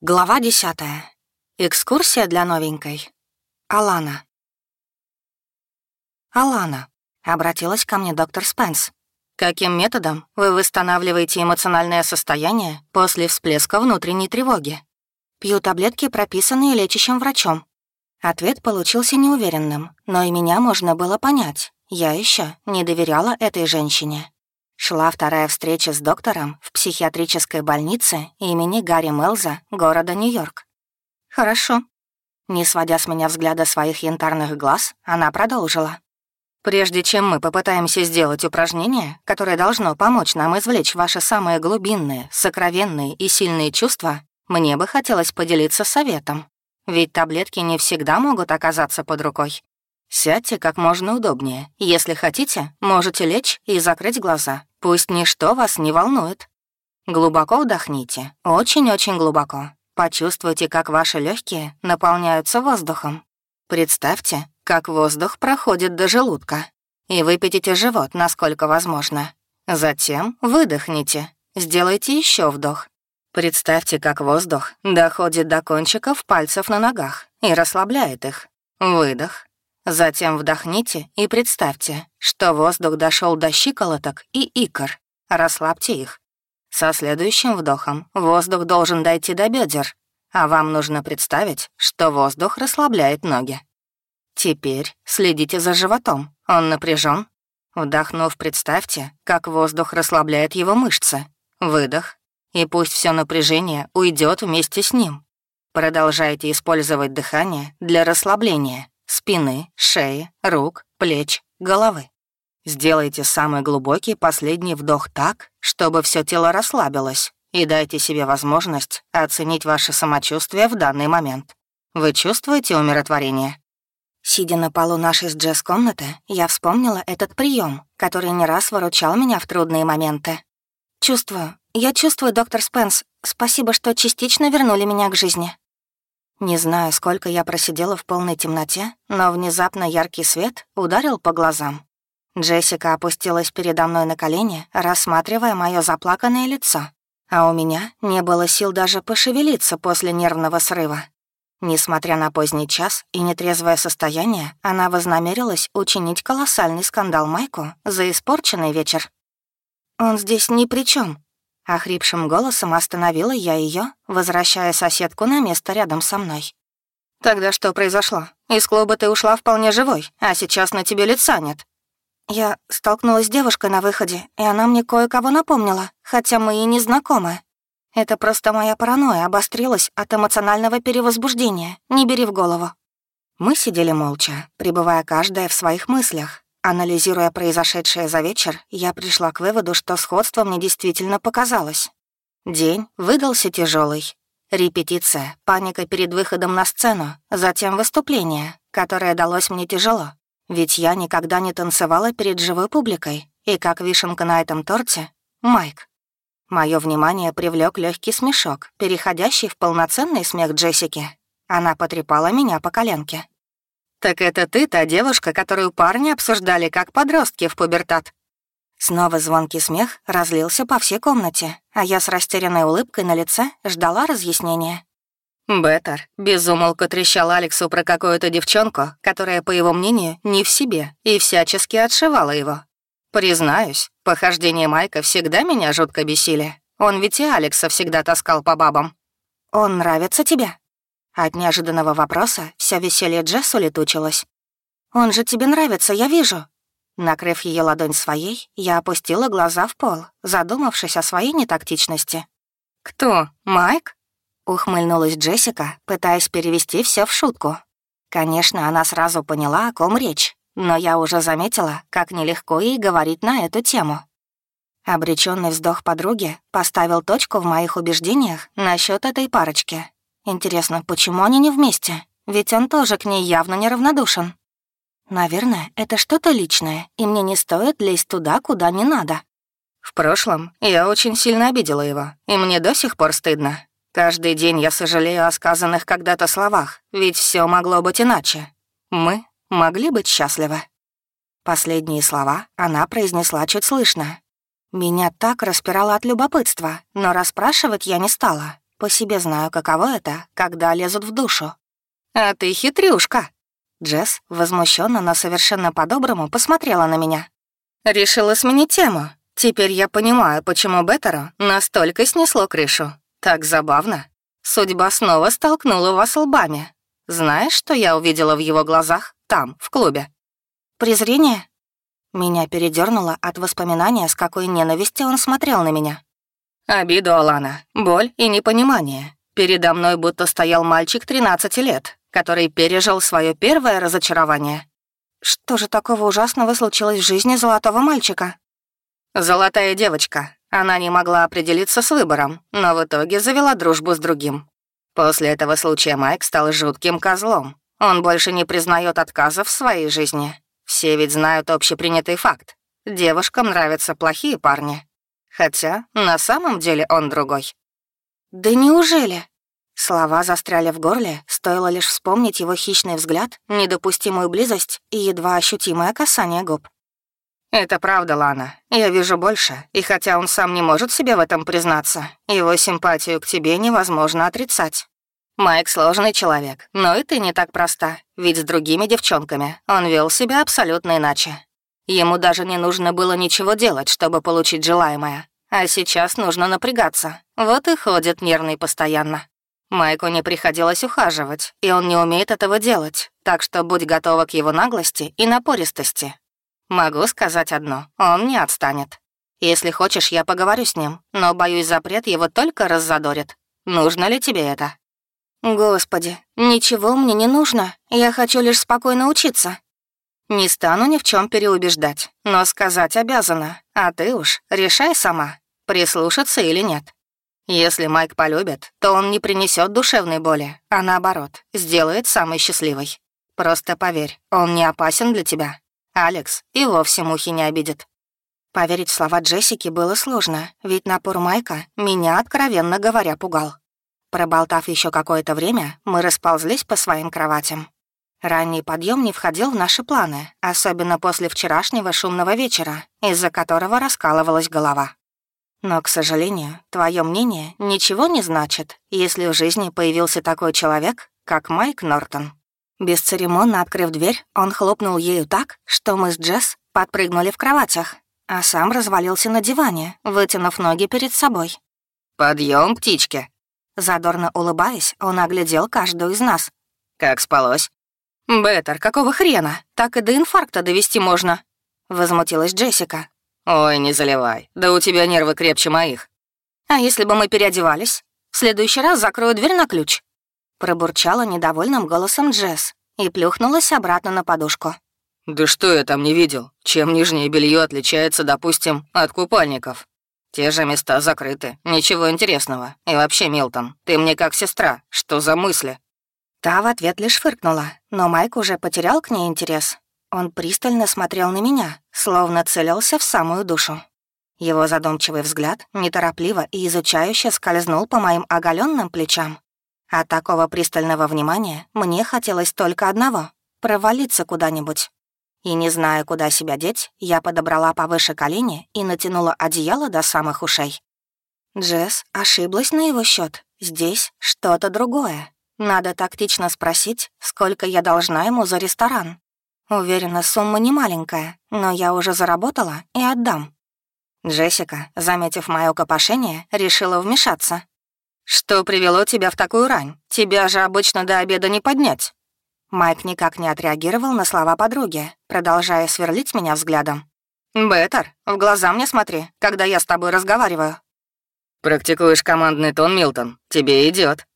Глава десятая. Экскурсия для новенькой. Алана. «Алана», — обратилась ко мне доктор Спенс. «Каким методом вы восстанавливаете эмоциональное состояние после всплеска внутренней тревоги?» «Пью таблетки, прописанные лечащим врачом». Ответ получился неуверенным, но и меня можно было понять. Я еще не доверяла этой женщине. Шла вторая встреча с доктором в психиатрической больнице имени Гарри Мелза города Нью-Йорк. «Хорошо». Не сводя с меня взгляда своих янтарных глаз, она продолжила. «Прежде чем мы попытаемся сделать упражнение, которое должно помочь нам извлечь ваши самые глубинные, сокровенные и сильные чувства, мне бы хотелось поделиться советом. Ведь таблетки не всегда могут оказаться под рукой. Сядьте как можно удобнее. Если хотите, можете лечь и закрыть глаза. Пусть ничто вас не волнует. Глубоко вдохните, очень-очень глубоко. Почувствуйте, как ваши легкие наполняются воздухом. Представьте, как воздух проходит до желудка. И выпятите живот, насколько возможно. Затем выдохните. Сделайте еще вдох. Представьте, как воздух доходит до кончиков пальцев на ногах и расслабляет их. Выдох. Затем вдохните и представьте, что воздух дошел до щиколоток и икр. Расслабьте их. Со следующим вдохом воздух должен дойти до бедер, а вам нужно представить, что воздух расслабляет ноги. Теперь следите за животом. Он напряжен. Вдохнув, представьте, как воздух расслабляет его мышцы. Выдох. И пусть все напряжение уйдет вместе с ним. Продолжайте использовать дыхание для расслабления спины, шеи, рук, плеч, головы. Сделайте самый глубокий последний вдох так, чтобы все тело расслабилось, и дайте себе возможность оценить ваше самочувствие в данный момент. Вы чувствуете умиротворение? Сидя на полу нашей с Джесс комнаты, я вспомнила этот прием, который не раз выручал меня в трудные моменты. «Чувствую. Я чувствую, доктор Спенс. Спасибо, что частично вернули меня к жизни». Не знаю, сколько я просидела в полной темноте, но внезапно яркий свет ударил по глазам. Джессика опустилась передо мной на колени, рассматривая мое заплаканное лицо, а у меня не было сил даже пошевелиться после нервного срыва. Несмотря на поздний час и нетрезвое состояние, она вознамерилась учинить колоссальный скандал Майку за испорченный вечер. «Он здесь ни при чем, Охрипшим голосом остановила я ее, возвращая соседку на место рядом со мной. «Тогда что произошло? Из клуба ты ушла вполне живой, а сейчас на тебе лица нет». Я столкнулась с девушкой на выходе, и она мне кое-кого напомнила, хотя мы и не знакомы. Это просто моя паранойя обострилась от эмоционального перевозбуждения, не бери в голову. Мы сидели молча, пребывая каждая в своих мыслях, Анализируя произошедшее за вечер, я пришла к выводу, что сходство мне действительно показалось. День выдался тяжелый. Репетиция, паника перед выходом на сцену, затем выступление, которое далось мне тяжело. Ведь я никогда не танцевала перед живой публикой, и как вишенка на этом торте — Майк. Мое внимание привлек легкий смешок, переходящий в полноценный смех Джессики. Она потрепала меня по коленке. «Так это ты та девушка, которую парни обсуждали как подростки в пубертат?» Снова звонкий смех разлился по всей комнате, а я с растерянной улыбкой на лице ждала разъяснения. Беттер безумолку трещал Алексу про какую-то девчонку, которая, по его мнению, не в себе и всячески отшивала его. Признаюсь, похождения Майка всегда меня жутко бесили. Он ведь и Алекса всегда таскал по бабам. «Он нравится тебе?» От неожиданного вопроса вся веселье Джесс улетучилась. «Он же тебе нравится, я вижу». Накрыв ее ладонь своей, я опустила глаза в пол, задумавшись о своей нетактичности. «Кто? Майк?» — ухмыльнулась Джессика, пытаясь перевести все в шутку. Конечно, она сразу поняла, о ком речь, но я уже заметила, как нелегко ей говорить на эту тему. Обреченный вздох подруги поставил точку в моих убеждениях насчет этой парочки Интересно, почему они не вместе? Ведь он тоже к ней явно неравнодушен. Наверное, это что-то личное, и мне не стоит лезть туда, куда не надо. В прошлом я очень сильно обидела его, и мне до сих пор стыдно. Каждый день я сожалею о сказанных когда-то словах, ведь все могло быть иначе. Мы могли быть счастливы. Последние слова она произнесла чуть слышно. Меня так распирало от любопытства, но расспрашивать я не стала. По себе знаю, каково это, когда лезут в душу. «А ты хитрюшка!» Джесс возмущенно, но совершенно по-доброму посмотрела на меня. «Решила сменить тему. Теперь я понимаю, почему Беттеру настолько снесло крышу. Так забавно. Судьба снова столкнула вас лбами. Знаешь, что я увидела в его глазах там, в клубе?» «Презрение?» Меня передернуло от воспоминания, с какой ненавистью он смотрел на меня. «Обиду, Алана, боль и непонимание. Передо мной будто стоял мальчик 13 лет, который пережил свое первое разочарование. Что же такого ужасного случилось в жизни золотого мальчика? Золотая девочка. Она не могла определиться с выбором, но в итоге завела дружбу с другим. После этого случая Майк стал жутким козлом. Он больше не признает отказов в своей жизни. Все ведь знают общепринятый факт. Девушкам нравятся плохие парни. Хотя на самом деле он другой. «Да неужели?» Слова застряли в горле, стоило лишь вспомнить его хищный взгляд, недопустимую близость и едва ощутимое касание губ. «Это правда, Лана. Я вижу больше, и хотя он сам не может себе в этом признаться, его симпатию к тебе невозможно отрицать. Майк сложный человек, но и ты не так проста, ведь с другими девчонками он вел себя абсолютно иначе. Ему даже не нужно было ничего делать, чтобы получить желаемое. А сейчас нужно напрягаться, вот и ходит нервный постоянно. Майку не приходилось ухаживать, и он не умеет этого делать, так что будь готова к его наглости и напористости. Могу сказать одно, он не отстанет. Если хочешь, я поговорю с ним, но, боюсь, запрет его только раззадорит. Нужно ли тебе это?» «Господи, ничего мне не нужно, я хочу лишь спокойно учиться». «Не стану ни в чем переубеждать, но сказать обязана, а ты уж решай сама, прислушаться или нет». Если Майк полюбит, то он не принесет душевной боли, а наоборот, сделает самой счастливой. Просто поверь, он не опасен для тебя. Алекс и вовсе мухи не обидит. Поверить в слова Джессики было сложно, ведь напор Майка меня, откровенно говоря, пугал. Проболтав еще какое-то время, мы расползлись по своим кроватям. Ранний подъем не входил в наши планы, особенно после вчерашнего шумного вечера, из-за которого раскалывалась голова. Но, к сожалению, твое мнение ничего не значит, если в жизни появился такой человек, как Майк Нортон. Бесцеремонно открыв дверь, он хлопнул ею так, что мы с Джесс подпрыгнули в кроватях, а сам развалился на диване, вытянув ноги перед собой. Подъем, птички!» Задорно улыбаясь, он оглядел каждую из нас. «Как спалось?» «Беттер, какого хрена? Так и до инфаркта довести можно!» Возмутилась Джессика. «Ой, не заливай. Да у тебя нервы крепче моих». «А если бы мы переодевались? В следующий раз закрою дверь на ключ». Пробурчала недовольным голосом Джесс и плюхнулась обратно на подушку. «Да что я там не видел? Чем нижнее белье отличается, допустим, от купальников? Те же места закрыты, ничего интересного. И вообще, Милтон, ты мне как сестра, что за мысли?» Та в ответ лишь фыркнула, но Майк уже потерял к ней интерес. Он пристально смотрел на меня, словно целился в самую душу. Его задумчивый взгляд неторопливо и изучающе скользнул по моим оголенным плечам. От такого пристального внимания мне хотелось только одного — провалиться куда-нибудь. И не зная, куда себя деть, я подобрала повыше колени и натянула одеяло до самых ушей. Джесс ошиблась на его счет. Здесь что-то другое. Надо тактично спросить, сколько я должна ему за ресторан. Уверена, сумма не маленькая, но я уже заработала и отдам. Джессика, заметив мое копошение, решила вмешаться. «Что привело тебя в такую рань? Тебя же обычно до обеда не поднять». Майк никак не отреагировал на слова подруги, продолжая сверлить меня взглядом. «Беттер, в глаза мне смотри, когда я с тобой разговариваю». «Практикуешь командный тон, Милтон. Тебе идет.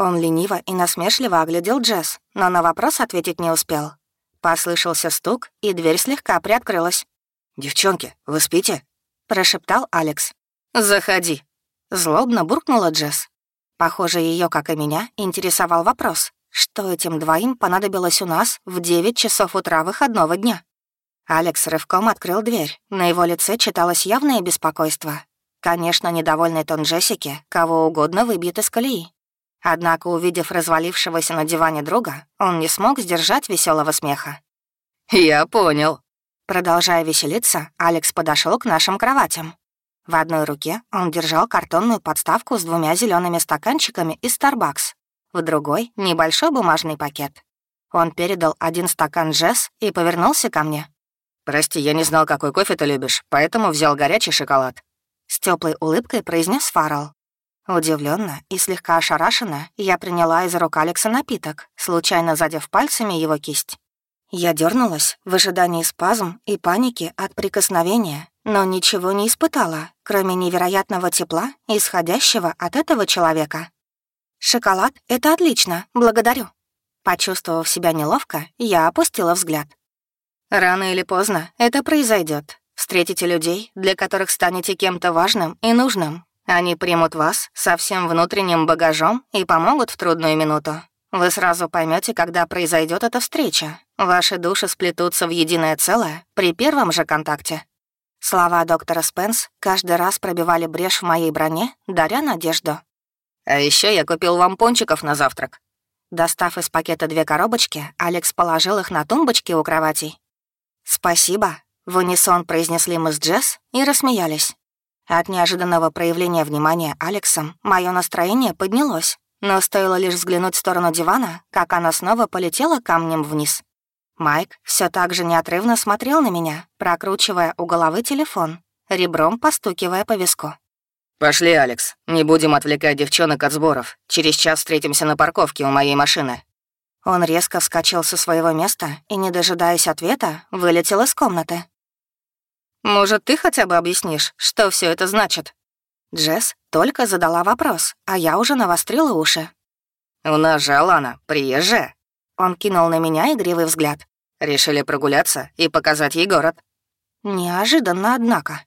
Он лениво и насмешливо оглядел Джесс, но на вопрос ответить не успел. Послышался стук, и дверь слегка приоткрылась. «Девчонки, вы спите?» — прошептал Алекс. «Заходи». Злобно буркнула Джесс. Похоже, ее, как и меня, интересовал вопрос, что этим двоим понадобилось у нас в 9 часов утра выходного дня. Алекс рывком открыл дверь. На его лице читалось явное беспокойство. Конечно, недовольный тон Джессики кого угодно выбьет из колеи. Однако, увидев развалившегося на диване друга, он не смог сдержать веселого смеха. «Я понял». Продолжая веселиться, Алекс подошел к нашим кроватям. В одной руке он держал картонную подставку с двумя зелеными стаканчиками из Starbucks, в другой — небольшой бумажный пакет. Он передал один стакан Джесс и повернулся ко мне. «Прости, я не знал, какой кофе ты любишь, поэтому взял горячий шоколад». С теплой улыбкой произнес Фаррелл. Удивленно и слегка ошарашенно я приняла из рук Алекса напиток, случайно задев пальцами его кисть. Я дернулась в ожидании спазм и паники от прикосновения, но ничего не испытала, кроме невероятного тепла, исходящего от этого человека. «Шоколад — это отлично, благодарю». Почувствовав себя неловко, я опустила взгляд. «Рано или поздно это произойдет. Встретите людей, для которых станете кем-то важным и нужным. Они примут вас со всем внутренним багажом и помогут в трудную минуту. Вы сразу поймете, когда произойдет эта встреча. Ваши души сплетутся в единое целое при первом же контакте». Слова доктора Спенс каждый раз пробивали брешь в моей броне, даря надежду. А еще я купил вам пончиков на завтрак». Достав из пакета две коробочки, Алекс положил их на тумбочки у кроватей. «Спасибо», — в унисон произнесли мы с Джесс и рассмеялись. От неожиданного проявления внимания Алексом мое настроение поднялось, но стоило лишь взглянуть в сторону дивана, как она снова полетела камнем вниз. Майк все так же неотрывно смотрел на меня, прокручивая у головы телефон, ребром постукивая по виску. «Пошли, Алекс. Не будем отвлекать девчонок от сборов. Через час встретимся на парковке у моей машины». Он резко вскочил со своего места и, не дожидаясь ответа, вылетел из комнаты. «Может, ты хотя бы объяснишь, что все это значит?» Джесс только задала вопрос, а я уже навострила уши. «У нас же Алана, приезжая». Он кинул на меня игривый взгляд. «Решили прогуляться и показать ей город». Неожиданно, однако.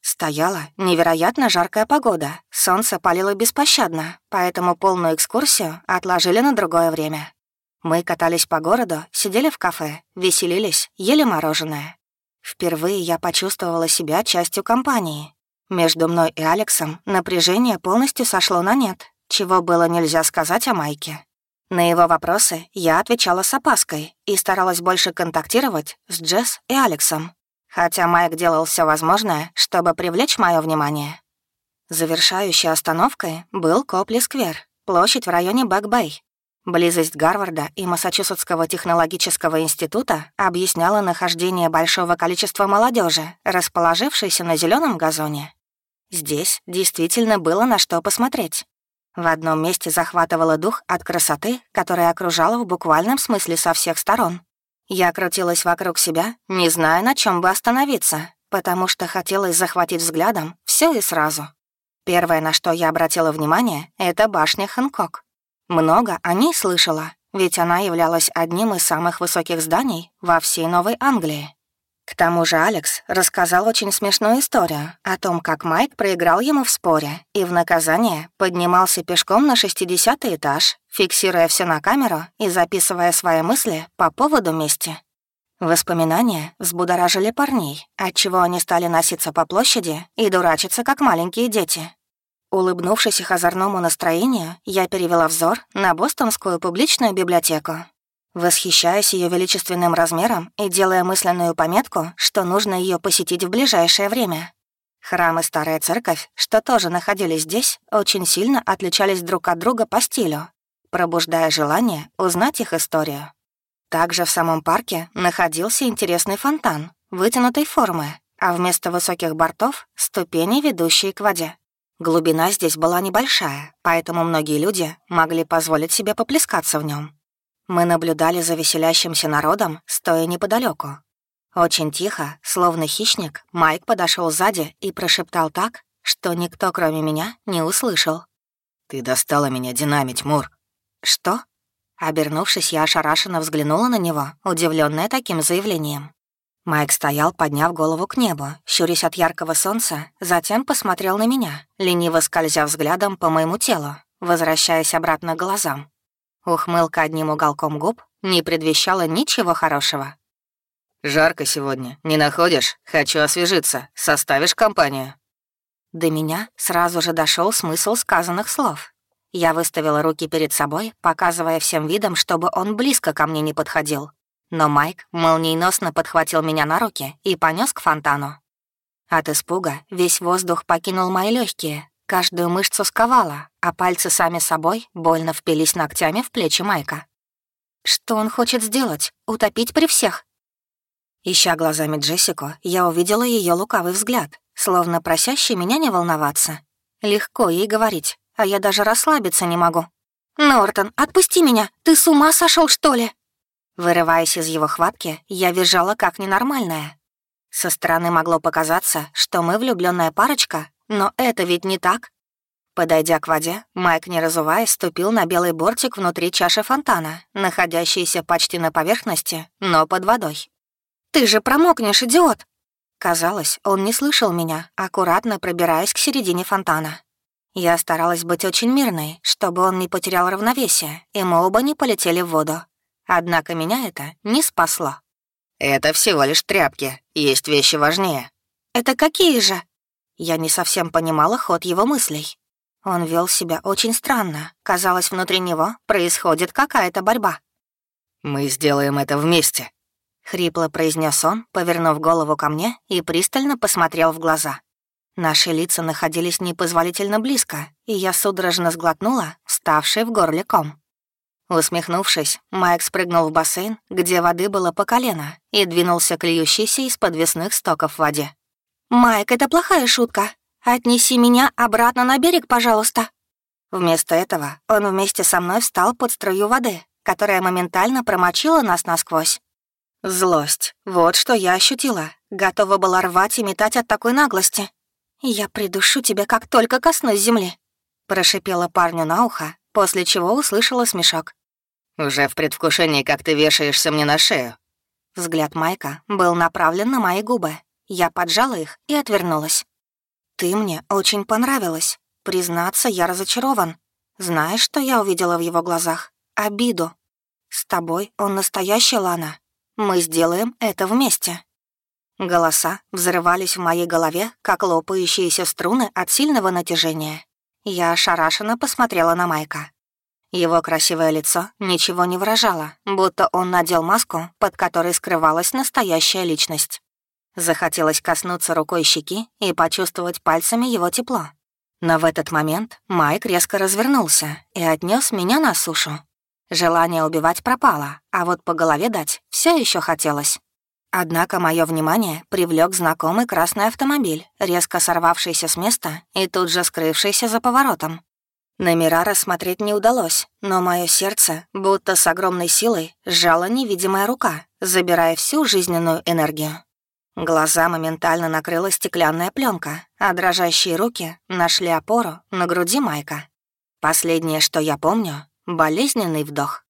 Стояла невероятно жаркая погода, солнце палило беспощадно, поэтому полную экскурсию отложили на другое время. Мы катались по городу, сидели в кафе, веселились, ели мороженое. Впервые я почувствовала себя частью компании. Между мной и Алексом напряжение полностью сошло на нет, чего было нельзя сказать о Майке. На его вопросы я отвечала с опаской и старалась больше контактировать с Джесс и Алексом, хотя Майк делал все возможное, чтобы привлечь мое внимание. Завершающей остановкой был Копли-сквер, площадь в районе Бэк-Бэй. Близость Гарварда и Массачусетского технологического института объясняла нахождение большого количества молодежи, расположившейся на зеленом газоне. Здесь действительно было на что посмотреть. В одном месте захватывало дух от красоты, которая окружала в буквальном смысле со всех сторон. Я крутилась вокруг себя, не зная, на чем бы остановиться, потому что хотелось захватить взглядом все и сразу. Первое, на что я обратила внимание, — это башня Хэнкок. Много о ней слышала, ведь она являлась одним из самых высоких зданий во всей Новой Англии. К тому же Алекс рассказал очень смешную историю о том, как Майк проиграл ему в споре и в наказание поднимался пешком на 60 этаж, фиксируя все на камеру и записывая свои мысли по поводу мести. Воспоминания взбудоражили парней, отчего они стали носиться по площади и дурачиться, как маленькие дети. Улыбнувшись их озорному настроению, я перевела взор на Бостонскую публичную библиотеку, восхищаясь ее величественным размером и делая мысленную пометку, что нужно ее посетить в ближайшее время. Храм и старая церковь, что тоже находились здесь, очень сильно отличались друг от друга по стилю, пробуждая желание узнать их историю. Также в самом парке находился интересный фонтан, вытянутой формы, а вместо высоких бортов — ступени, ведущие к воде. Глубина здесь была небольшая, поэтому многие люди могли позволить себе поплескаться в нем. Мы наблюдали за веселящимся народом, стоя неподалеку. Очень тихо, словно хищник, Майк подошел сзади и прошептал так, что никто, кроме меня, не услышал. «Ты достала меня динамить, Мур». «Что?» Обернувшись, я ошарашенно взглянула на него, удивленная таким заявлением. Майк стоял, подняв голову к небу, щурясь от яркого солнца, затем посмотрел на меня, лениво скользя взглядом по моему телу, возвращаясь обратно к глазам. Ухмылка одним уголком губ не предвещала ничего хорошего. «Жарко сегодня, не находишь? Хочу освежиться. Составишь компанию?» До меня сразу же дошел смысл сказанных слов. Я выставила руки перед собой, показывая всем видом, чтобы он близко ко мне не подходил. Но Майк молниеносно подхватил меня на руки и понес к фонтану. От испуга весь воздух покинул мои легкие, каждую мышцу сковала, а пальцы сами собой больно впились ногтями в плечи Майка. Что он хочет сделать? Утопить при всех? Ища глазами Джессику, я увидела ее лукавый взгляд, словно просящий меня не волноваться. Легко ей говорить, а я даже расслабиться не могу. «Нортон, отпусти меня! Ты с ума сошел, что ли?» Вырываясь из его хватки, я визжала как ненормальная. Со стороны могло показаться, что мы влюбленная парочка, но это ведь не так. Подойдя к воде, Майк, не разуваясь, ступил на белый бортик внутри чаши фонтана, находящейся почти на поверхности, но под водой. «Ты же промокнешь, идиот!» Казалось, он не слышал меня, аккуратно пробираясь к середине фонтана. Я старалась быть очень мирной, чтобы он не потерял равновесие, и мы оба не полетели в воду. Однако меня это не спасло. «Это всего лишь тряпки, есть вещи важнее». «Это какие же?» Я не совсем понимала ход его мыслей. Он вел себя очень странно. Казалось, внутри него происходит какая-то борьба. «Мы сделаем это вместе», — хрипло произнес он, повернув голову ко мне и пристально посмотрел в глаза. Наши лица находились непозволительно близко, и я судорожно сглотнула, вставший в горле ком. Усмехнувшись, Майк спрыгнул в бассейн, где воды было по колено, и двинулся к льющейся из подвесных стоков в воде. «Майк, это плохая шутка. Отнеси меня обратно на берег, пожалуйста». Вместо этого он вместе со мной встал под струю воды, которая моментально промочила нас насквозь. Злость. Вот что я ощутила. Готова была рвать и метать от такой наглости. «Я придушу тебя, как только коснусь земли», — прошипела парню на ухо, после чего услышала смешок. «Уже в предвкушении, как ты вешаешься мне на шею». Взгляд Майка был направлен на мои губы. Я поджала их и отвернулась. «Ты мне очень понравилась. Признаться, я разочарован. Знаешь, что я увидела в его глазах? Обиду. С тобой он настоящий Лана. Мы сделаем это вместе». Голоса взрывались в моей голове, как лопающиеся струны от сильного натяжения. Я ошарашенно посмотрела на Майка. Его красивое лицо ничего не выражало, будто он надел маску, под которой скрывалась настоящая личность. Захотелось коснуться рукой щеки и почувствовать пальцами его тепло. Но в этот момент Майк резко развернулся и отнес меня на сушу. Желание убивать пропало, а вот по голове дать все еще хотелось. Однако мое внимание привлек знакомый красный автомобиль, резко сорвавшийся с места и тут же скрывшийся за поворотом. Номера рассмотреть не удалось, но мое сердце, будто с огромной силой, сжала невидимая рука, забирая всю жизненную энергию. Глаза моментально накрыла стеклянная пленка, а дрожащие руки нашли опору на груди Майка. Последнее, что я помню — болезненный вдох.